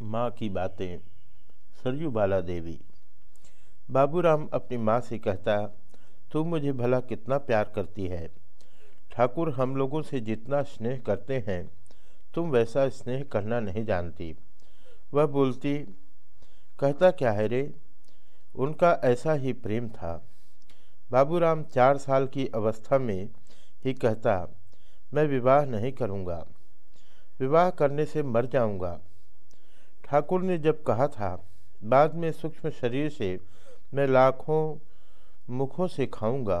माँ की बातें। सरयू बाला देवी बाबूराम अपनी माँ से कहता, तू मुझे भला कितना प्यार करती है। ठाकुर हम लोगों से जितना स्नेह करते हैं, तुम वैसा स्नेह करना नहीं जानती। वह बोलती, कहता क्या है रे? उनका ऐसा ही प्रेम था। बाबूराम चार साल की अवस्था में ही कहता, मैं विवाह नहीं करूँगा। विवाह करने से मर जाऊँगा। ठाकुर ने जब कहा था, बाद में सूक्ष्म शरीर से मैं लाखों मुखों से खाऊँगा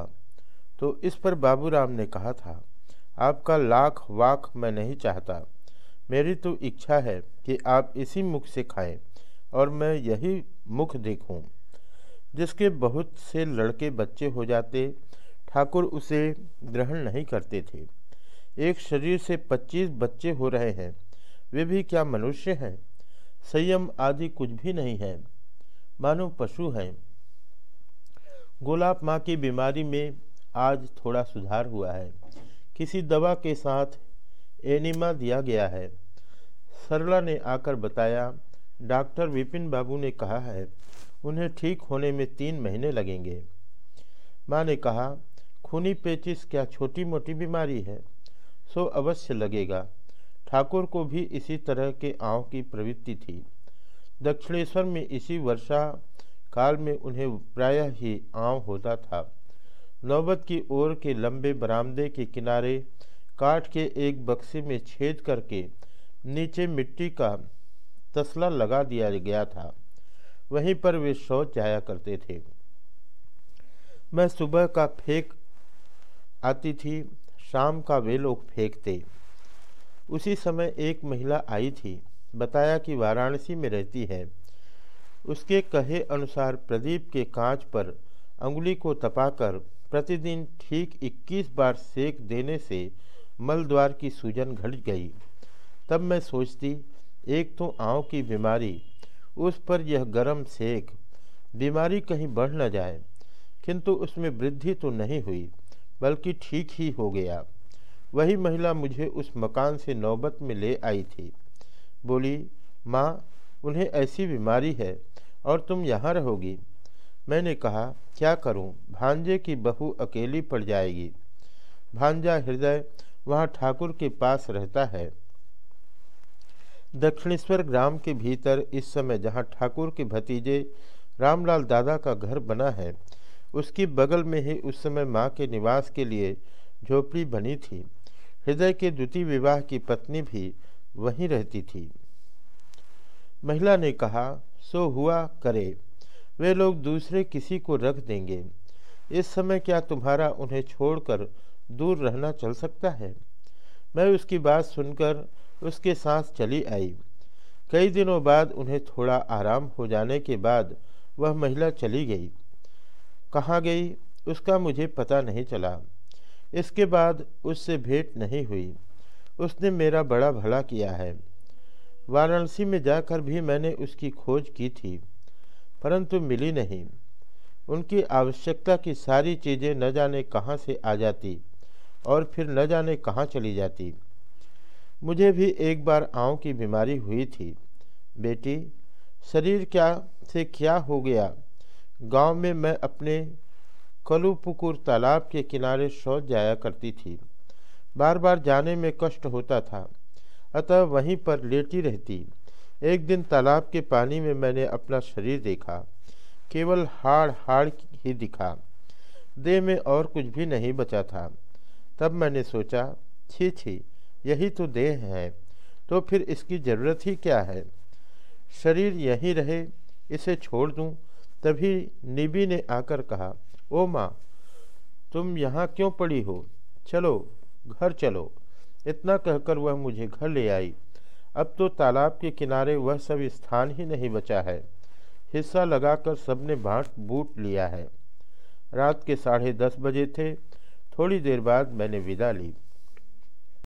तो इस पर बाबूराम ने कहा था, आपका लाख वाख मैं नहीं चाहता मेरी तो इच्छा है कि आप इसी मुख से खाएँ और मैं यही मुख देखूँ। जिसके बहुत से लड़के बच्चे हो जाते, ठाकुर उसे ग्रहण नहीं करते थे एक शरीर से पच्चीस बच्चे हो रहे हैं, वे भी क्या मनुष्य हैं संयम आदि कुछ भी नहीं है। मानो पशु हैं। गोलाब माँ की बीमारी में आज थोड़ा सुधार हुआ है। किसी दवा के साथ एनिमा दिया गया है। सरला ने आकर बताया, डॉक्टर विपिन बाबू ने कहा है, उन्हें ठीक होने में तीन महीने लगेंगे। माँ ने कहा, खूनी पेचिस क्या छोटी मोटी बीमारी है? सो अवश्य लगेगा। ठाकुर को भी इसी तरह के आँव की प्रवृत्ति थी। दक्षिणेश्वर में इसी वर्षा काल में उन्हें प्रायः ही आँव होता था। नौबत की ओर के लंबे बरामदे के किनारे काठ के एक बक्से में छेद करके नीचे मिट्टी का तसला लगा दिया गया था। वहीं पर वे शौच जाया करते थे। मैं सुबह का फेंक आती थी, शाम का वे लोग फेंकते। उसी समय एक महिला आई थी। बताया कि वाराणसी में रहती है। उसके कहे अनुसार प्रदीप के कांच पर अंगुली को तपाकर प्रतिदिन ठीक 21 बार सेक देने से मलद्वार की सूजन घट गई। तब मैं सोचती, एक तो आँव की बीमारी, उस पर यह गरम सेक, बीमारी कहीं बढ़ न जाए, किंतु उसमें वृद्धि तो नहीं हुई, बल्कि ठीक ही हो गया। वही महिला मुझे उस मकान से नौबत में ले आई थी। बोली, माँ, उन्हें ऐसी बीमारी है और तुम यहाँ रहोगी। मैंने कहा, क्या करूँ? भांजे की बहू अकेली पड़ जाएगी। भांजा हृदय वहाँ ठाकुर के पास रहता है। दक्षिणेश्वर ग्राम के भीतर इस समय जहाँ ठाकुर के भतीजे रामलाल दादा का घर बना है, उसकी बगल में ही उस समय माँ के निवास के लिए झोपड़ी बनी थी। हृदय के द्वितीय विवाह की पत्नी भी वहीं रहती थी। महिला ने कहा, सो हुआ करे, वे लोग दूसरे किसी को रख देंगे। इस समय क्या तुम्हारा उन्हें छोड़कर दूर रहना चल सकता है? मैं उसकी बात सुनकर उसके साथ चली आई। कई दिनों बाद उन्हें थोड़ा आराम हो जाने के बाद वह महिला चली गई। कहाँ गई, उसका मुझे पता नहीं चला। इसके बाद उससे भेंट नहीं हुई। उसने मेरा बड़ा भला किया है। वाराणसी में जाकर भी मैंने उसकी खोज की थी, परंतु मिली नहीं। उनकी आवश्यकता की सारी चीज़ें न जाने कहाँ से आ जाती और फिर न जाने कहाँ चली जाती। मुझे भी एक बार आँव की बीमारी हुई थी। बेटी, शरीर क्या से क्या हो गया? गाँव में मैं अपने कलुपुकुर तालाब के किनारे शौच जाया करती थी। बार बार जाने में कष्ट होता था। अतः वहीं पर लेटी रहती। एक दिन तालाब के पानी में मैंने अपना शरीर देखा। केवल हाड़ हाड़ ही दिखा। देह में और कुछ भी नहीं बचा था। तब मैंने सोचा, छी छी, यही तो देह है। तो फिर इसकी ज़रूरत ही क्या है? शरीर यहीं रहे, इसे छोड़ दूँ? तभी निबी ने आकर कहा ओ माँ, तुम यहाँ क्यों पड़ी हो? चलो, घर चलो। इतना कहकर वह मुझे घर ले आई। अब तो तालाब के किनारे वह सब स्थान ही नहीं बचा है। हिस्सा लगाकर सबने बाँट बूट लिया है। रात के साढ़े दस बजे थे। थोड़ी देर बाद मैंने विदा ली।